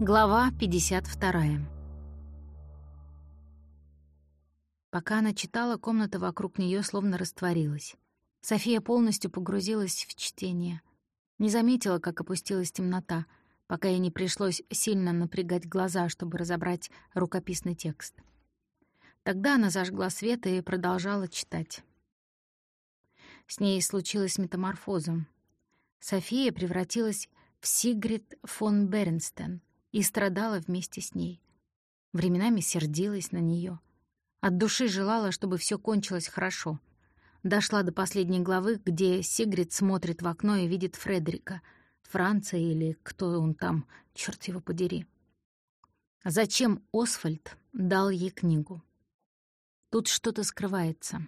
Глава 52. Пока она читала, комната вокруг нее словно растворилась. София полностью погрузилась в чтение. Не заметила, как опустилась темнота, пока ей не пришлось сильно напрягать глаза, чтобы разобрать рукописный текст. Тогда она зажгла свет и продолжала читать. С ней случилась метаморфоза. София превратилась в Сигрид фон Бернстен — и страдала вместе с ней. Временами сердилась на нее. От души желала, чтобы все кончилось хорошо. Дошла до последней главы, где Сигрид смотрит в окно и видит Фредерика, Франца или кто он там, черт его подери. Зачем Освальд дал ей книгу? Тут что-то скрывается.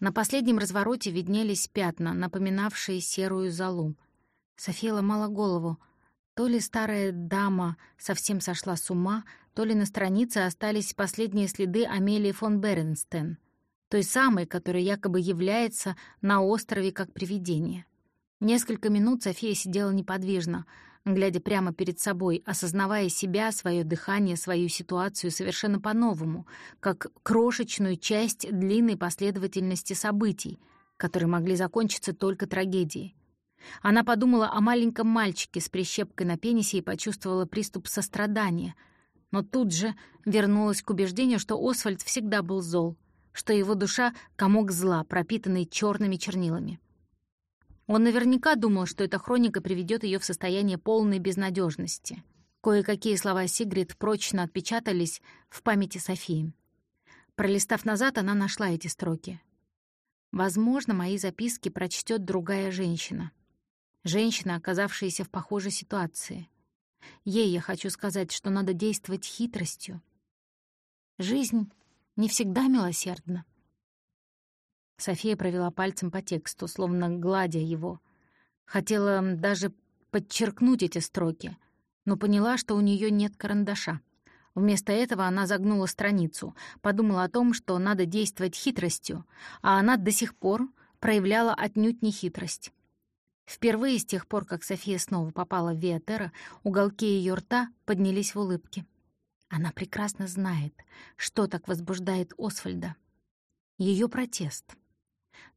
На последнем развороте виднелись пятна, напоминавшие серую золу. София ломала голову — то ли старая дама совсем сошла с ума, то ли на странице остались последние следы Амелии фон Беренстен, той самой, которая якобы является на острове как привидение. Несколько минут София сидела неподвижно, глядя прямо перед собой, осознавая себя, свое дыхание, свою ситуацию совершенно по-новому, как крошечную часть длинной последовательности событий, которые могли закончиться только трагедией. Она подумала о маленьком мальчике с прищепкой на пенисе и почувствовала приступ сострадания, но тут же вернулась к убеждению, что Освальд всегда был зол, что его душа — комок зла, пропитанный черными чернилами. Он наверняка думал, что эта хроника приведет ее в состояние полной безнадежности. Кое-какие слова Сигрид прочно отпечатались в памяти Софии. Пролистав назад, она нашла эти строки. «Возможно, мои записки прочтет другая женщина. Женщина, оказавшаяся в похожей ситуации. Ей я хочу сказать, что надо действовать хитростью. Жизнь не всегда милосердна. София провела пальцем по тексту, словно гладя его. Хотела даже подчеркнуть эти строки, но поняла, что у нее нет карандаша. Вместо этого она загнула страницу, подумала о том, что надо действовать хитростью, а она до сих пор проявляла отнюдь не хитрость. Впервые с тех пор, как София снова попала в Виатера, уголки ее рта поднялись в улыбке. Она прекрасно знает, что так возбуждает Освальда. Ее протест.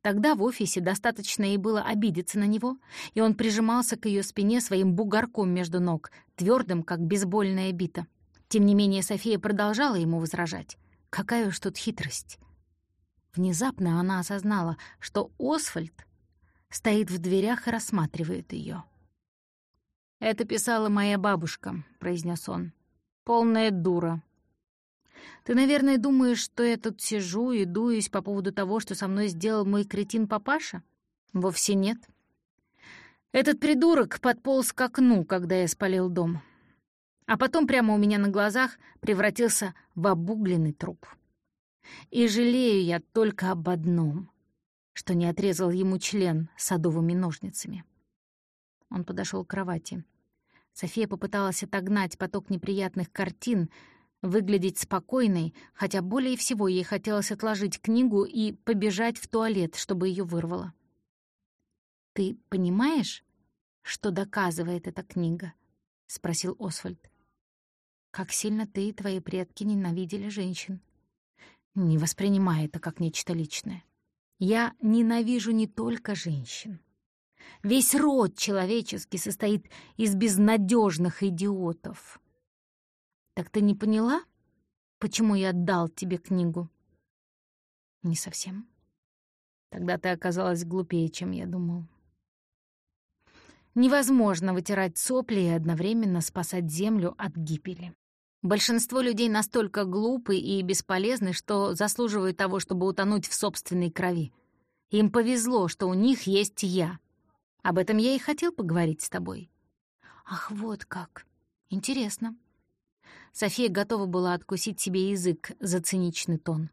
Тогда в офисе достаточно ей было обидеться на него, и он прижимался к ее спине своим бугорком между ног, твердым, как бейсбольная бита. Тем не менее, София продолжала ему возражать. Какая уж тут хитрость. Внезапно она осознала, что Освальд стоит в дверях и рассматривает ее. «Это писала моя бабушка», — произнес он. «Полная дура. Ты, наверное, думаешь, что я тут сижу и дуюсь по поводу того, что со мной сделал мой кретин-папаша? Вовсе нет. Этот придурок подполз к окну, когда я спалил дом. А потом прямо у меня на глазах превратился в обугленный труп. И жалею я только об одном — что не отрезал ему член садовыми ножницами. Он подошел к кровати. София попыталась отогнать поток неприятных картин, выглядеть спокойной, хотя более всего ей хотелось отложить книгу и побежать в туалет, чтобы ее вырвало. «Ты понимаешь, что доказывает эта книга?» — спросил Освальд. «Как сильно ты и твои предки ненавидели женщин. Не воспринимай это как нечто личное. Я ненавижу не только женщин. Весь род человеческий состоит из безнадежных идиотов. Так ты не поняла, почему я отдал тебе книгу? Не совсем. Тогда ты оказалась глупее, чем я думал. Невозможно вытирать сопли и одновременно спасать Землю от гибели. Большинство людей настолько глупы и бесполезны, что заслуживают того, чтобы утонуть в собственной крови. Им повезло, что у них есть я. Об этом я и хотел поговорить с тобой. Ах, вот как. Интересно. София готова была откусить себе язык за циничный тон.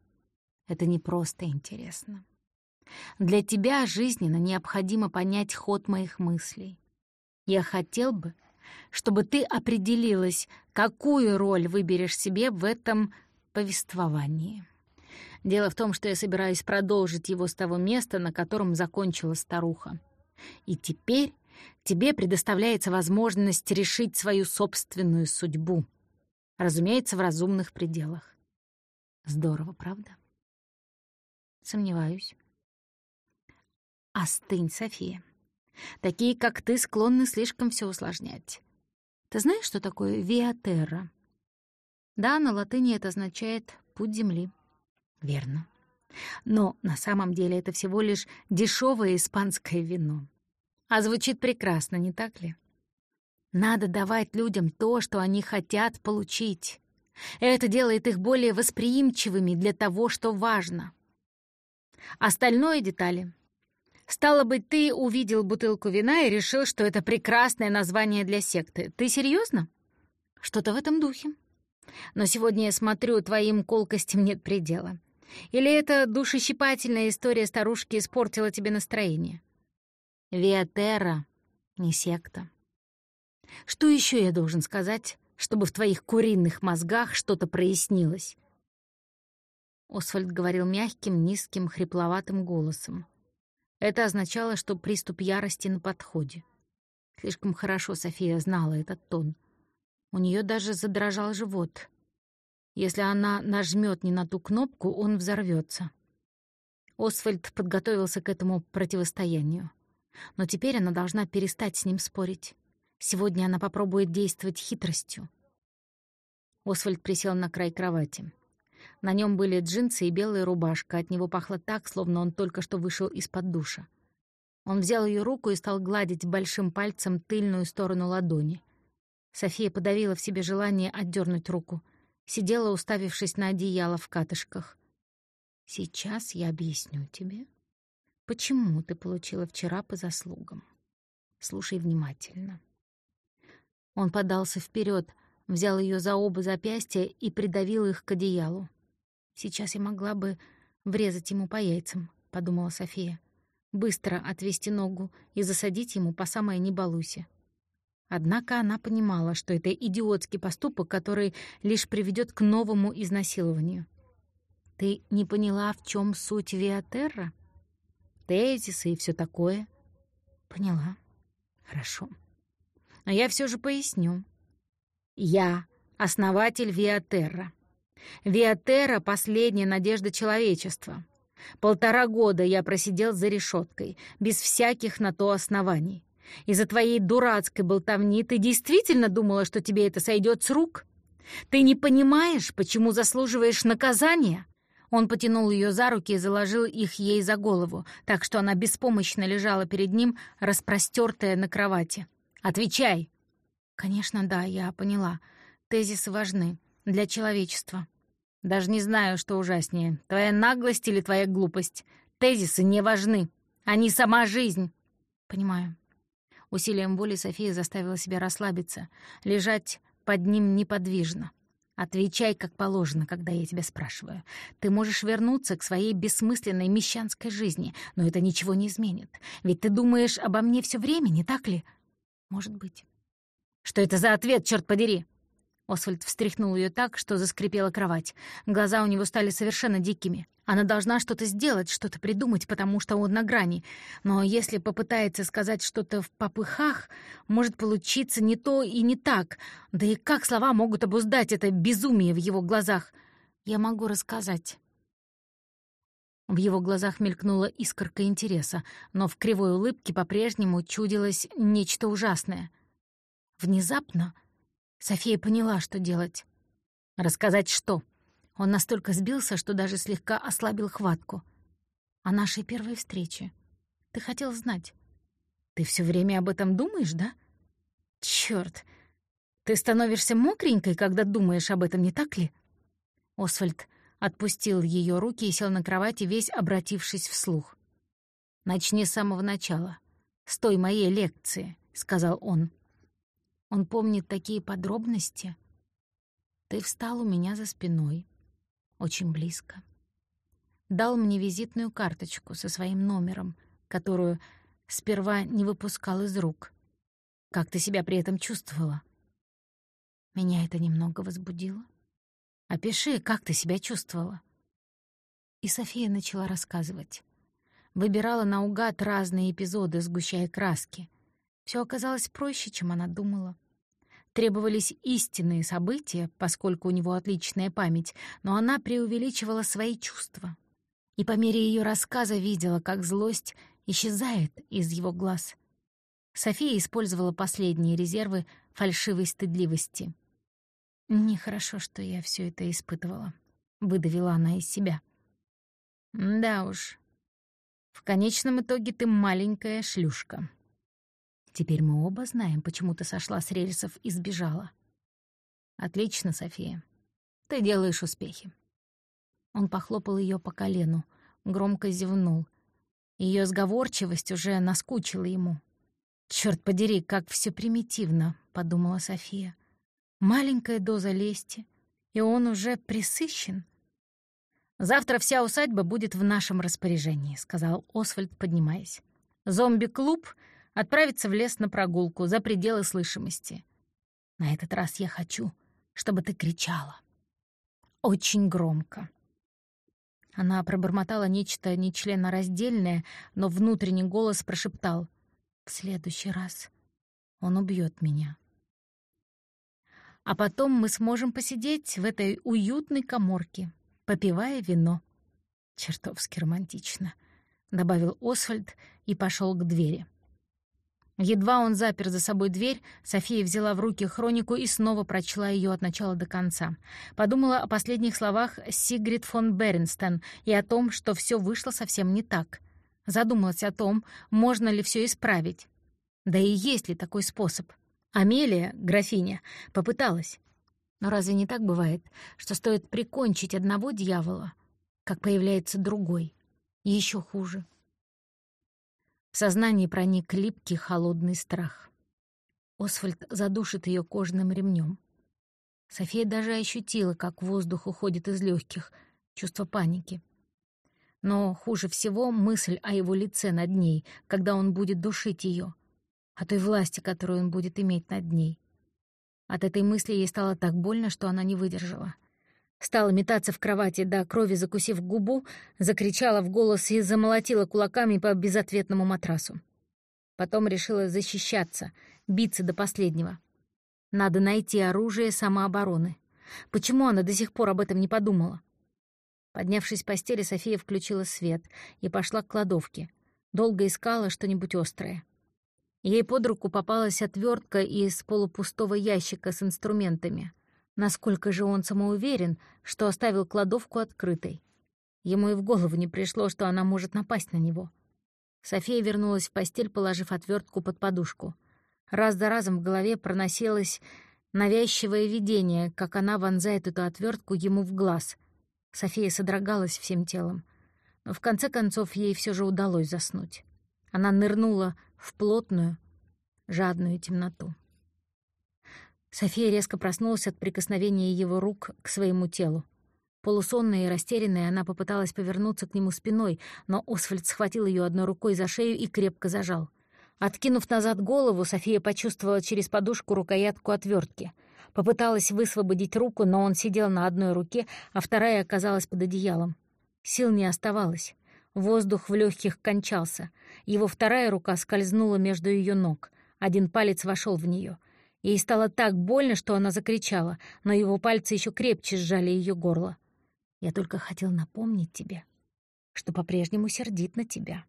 Это не просто интересно. Для тебя жизненно необходимо понять ход моих мыслей. Я хотел бы, чтобы ты определилась, какую роль выберешь себе в этом повествовании. Дело в том, что я собираюсь продолжить его с того места, на котором закончила старуха. И теперь тебе предоставляется возможность решить свою собственную судьбу. Разумеется, в разумных пределах. Здорово, правда? Сомневаюсь. Остынь, София. Такие, как ты, склонны слишком все усложнять. Ты знаешь, что такое виатерра? Да, на латыни это означает «путь земли». Верно. Но на самом деле это всего лишь дешевое испанское вино. А звучит прекрасно, не так ли? Надо давать людям то, что они хотят получить. Это делает их более восприимчивыми для того, что важно. Остальное — детали. Стало быть, ты увидел бутылку вина и решил, что это прекрасное название для секты. Ты серьезно? Что-то в этом духе. Но сегодня я смотрю, твоим колкостям нет предела. Или эта душещипательная история старушки испортила тебе настроение? Виатера, не секта. Что еще я должен сказать, чтобы в твоих куриных мозгах что-то прояснилось?» Освальд говорил мягким, низким, хрипловатым голосом. Это означало, что приступ ярости на подходе. Слишком хорошо София знала этот тон. У нее даже задрожал живот. Если она нажмет не на ту кнопку, он взорвется. Освальд подготовился к этому противостоянию. Но теперь она должна перестать с ним спорить. Сегодня она попробует действовать хитростью. Освальд присел на край кровати. На нем были джинсы и белая рубашка. От него пахло так, словно он только что вышел из-под душа. Он взял ее руку и стал гладить большим пальцем тыльную сторону ладони. София подавила в себе желание отдернуть руку. Сидела, уставившись на одеяло в катышках. «Сейчас я объясню тебе, почему ты получила вчера по заслугам. Слушай внимательно. Он подался вперед, взял ее за оба запястья и придавил их к одеялу. «Сейчас я могла бы врезать ему по яйцам», — подумала София. «Быстро отвести ногу и засадить ему по самое «не балуйся». Однако она понимала, что это идиотский поступок, который лишь приведет к новому изнасилованию. «Ты не поняла, в чем суть Виатерра? Тезисы и все такое?» «Поняла. Хорошо». Но я все же поясню. Я основатель Виатерра. Виатерра — последняя надежда человечества. Полтора года я просидел за решеткой, без всяких на то оснований. Из-за твоей дурацкой болтовни ты действительно думала, что тебе это сойдет с рук? Ты не понимаешь, почему заслуживаешь наказания?» Он потянул ее за руки и заложил их ей за голову, так что она беспомощно лежала перед ним, распростертая на кровати. «Отвечай!» «Конечно, да, я поняла. Тезисы важны. Для человечества. Даже не знаю, что ужаснее, твоя наглость или твоя глупость. Тезисы не важны. Они сама жизнь». «Понимаю». Усилием воли София заставила себя расслабиться, лежать под ним неподвижно. «Отвечай, как положено, когда я тебя спрашиваю. Ты можешь вернуться к своей бессмысленной мещанской жизни, но это ничего не изменит. Ведь ты думаешь обо мне все время, не так ли?» Может быть. Что это за ответ, черт подери? Освальд встряхнул ее так, что заскрипела кровать. Глаза у него стали совершенно дикими. Она должна что-то сделать, что-то придумать, потому что он на грани. Но если попытается сказать что-то в попыхах, может получиться не то и не так. Да и как слова могут обуздать это безумие в его глазах? Я могу рассказать. В его глазах мелькнула искорка интереса, но в кривой улыбке по-прежнему чудилось нечто ужасное. Внезапно София поняла, что делать. Рассказать что? Он настолько сбился, что даже слегка ослабил хватку. О нашей первой встрече. Ты хотел знать. Ты все время об этом думаешь, да? Черт! Ты становишься мокренькой, когда думаешь об этом, не так ли? Освальд Отпустил ее руки и сел на кровати, весь обратившись вслух. «Начни с самого начала. С той моей лекции», — сказал он. Он помнит такие подробности. Ты встал у меня за спиной, очень близко. Дал мне визитную карточку со своим номером, которую сперва не выпускал из рук. Как ты себя при этом чувствовала? Меня это немного возбудило. Опиши, как ты себя чувствовала». И София начала рассказывать. Выбирала наугад разные эпизоды, сгущая краски. Все оказалось проще, чем она думала. Требовались истинные события, поскольку у него отличная память, но она преувеличивала свои чувства. И по мере ее рассказа видела, как злость исчезает из его глаз. София использовала последние резервы фальшивой стыдливости. «Нехорошо, что я все это испытывала», — выдавила она из себя. «Да уж. В конечном итоге ты маленькая шлюшка», Теперь мы оба знаем, почему ты сошла с рельсов и сбежала. Отлично, София. Ты делаешь успехи. Он похлопал ее по колену, громко зевнул. Ее сговорчивость уже наскучила ему. Черт подери, как все примитивно, подумала София. Маленькая доза лести, и он уже присыщен. Завтра вся усадьба будет в нашем распоряжении, сказал Освальд, поднимаясь. Зомби-клуб отправиться в лес на прогулку за пределы слышимости. На этот раз я хочу, чтобы ты кричала. Очень громко. Она пробормотала нечто нечленораздельное, но внутренний голос прошептал «В следующий раз он убьет меня». А потом мы сможем посидеть в этой уютной коморке, попивая вино. Чертовски романтично, — добавил Освальд и пошел к двери. Едва он запер за собой дверь, София взяла в руки хронику и снова прочла ее от начала до конца. Подумала о последних словах Сигрид фон Беренстен и о том, что все вышло совсем не так. Задумалась о том, можно ли все исправить. Да и есть ли такой способ. Амелия, графиня, попыталась. Но разве не так бывает, что стоит прикончить одного дьявола, как появляется другой, еще хуже? В сознании проник липкий холодный страх. Освальд задушит ее кожаным ремнем. София даже ощутила, как воздух уходит из легких, чувство паники. Но хуже всего мысль о его лице над ней, когда он будет душить ее, о той власти, которую он будет иметь над ней. От этой мысли ей стало так больно, что она не выдержала — Стала метаться в кровати до крови, закусив губу, закричала в голос и замолотила кулаками по безответному матрасу. Потом решила защищаться, биться до последнего. Надо найти оружие самообороны. Почему она до сих пор об этом не подумала? Поднявшись с постели, София включила свет и пошла к кладовке. Долго искала что-нибудь острое. Ей под руку попалась отвертка из полупустого ящика с инструментами — Насколько же он самоуверен, что оставил кладовку открытой? Ему и в голову не пришло, что она может напасть на него. София вернулась в постель, положив отвертку под подушку. Раз за разом в голове проносилось навязчивое видение, как она вонзает эту отвертку ему в глаз. София содрогалась всем телом. Но в конце концов ей все же удалось заснуть. Она нырнула в плотную, жадную темноту. София резко проснулась от прикосновения его рук к своему телу. Полусонная и растерянная, она попыталась повернуться к нему спиной, но Освальд схватил ее одной рукой за шею и крепко зажал. Откинув назад голову, София почувствовала через подушку рукоятку отвертки. Попыталась высвободить руку, но он сидел на одной руке, а вторая оказалась под одеялом. Сил не оставалось. Воздух в легких кончался. Его вторая рука скользнула между ее ног. Один палец вошел в нее. Ей стало так больно, что она закричала, но его пальцы еще крепче сжали ее горло. «Я только хотел напомнить тебе, что по-прежнему сердит на тебя.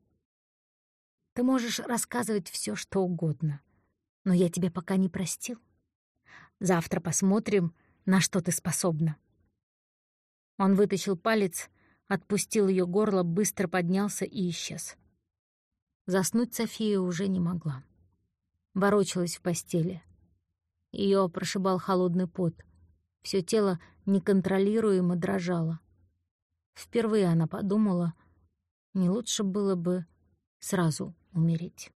Ты можешь рассказывать все, что угодно, но я тебя пока не простил. Завтра посмотрим, на что ты способна». Он вытащил палец, отпустил ее горло, быстро поднялся и исчез. Заснуть София уже не могла. Ворочалась в постели. Ее прошибал холодный пот. Все тело неконтролируемо дрожало. Впервые она подумала, не лучше было бы сразу умереть.